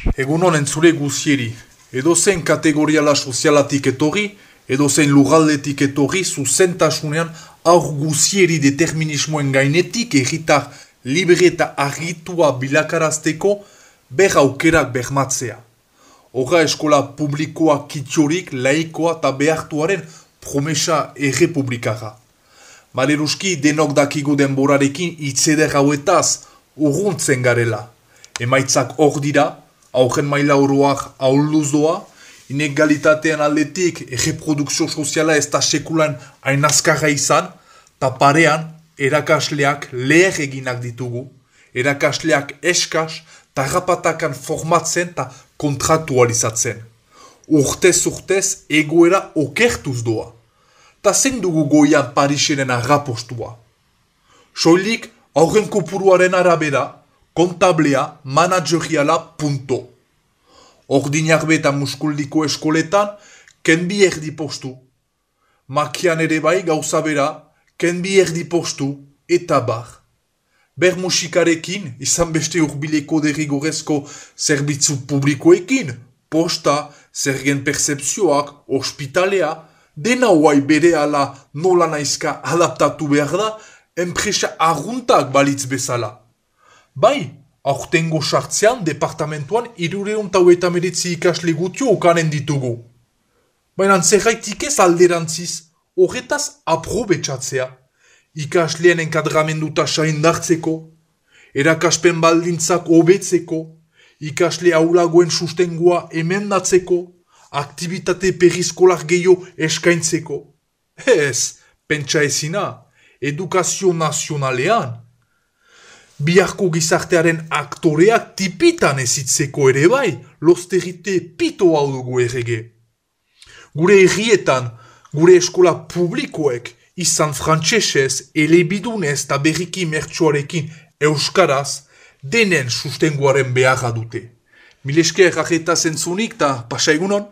Egun honen zure guzieri, edo zen kategoriala sozialatik etorri, edo zen lugaldetik etorri, zuzentasunean aur guzieri determinismoen gainetik egitar libre eta argitua bilakarazteko ber aukerak bermatzea. Horra eskola publikoa kitxorik, laikoa eta behartuaren promesa errepublikara. Maleruski denok dakigu denborarekin itzeder hauetaz urruntzen garela. Emaitzak hor dira, aurren maila oroak auluz doa, inegalitatean aldetik erreprodukzio soziala ez da sekulan ainazkarra izan, eta parean erakasleak leher eginak ditugu, erakasleak eskas, eta rapatakan formatzen eta kontratualizatzen. Urtez urtez egoera okertuz doa. Ta zein dugu goian Parisenen arrapostua. Soilik aurren kopuruaren arabera, kontablea, manageriala, punto. Ordinak beta muskuldiko eskoletan, kenbi erdi postu. Makian ere bai gauza bera, kenbi erdi postu, eta bar. Ber musikarekin, izan beste urbileko derrigorezko zerbitzu publikoekin, posta, zergen percepzioak, ospitalea, dena hoai bere ala nola naizka adaptatu behar da, enpresa arruntak balitz bezala. Bai, aurtengo sartzean departamentuan irureun tau eta meritzi ikasle gutio okanen ditugu. Baina zerraitik ez alderantziz, horretaz aprobetsatzea, ikasleen enkadramenduta saindartzeko, erakaspen baldintzak hobetzeko, ikasle aulagoen sustengua emendatzeko, aktivitate perizkolar gehiago eskaintzeko. Ez, pentsa ezina, edukazio nazionalean. Biharko gizartearen aktoreak tipitan ezitzeko ere bai, losterite pito hau dugu errege. Gure errietan, gure eskola publikoek, izan frantsesez, elebidunez eta berriki mertsuarekin euskaraz, denen sustenguaren beharra dute. Mileske errajeta zentzunik eta pasa egunon?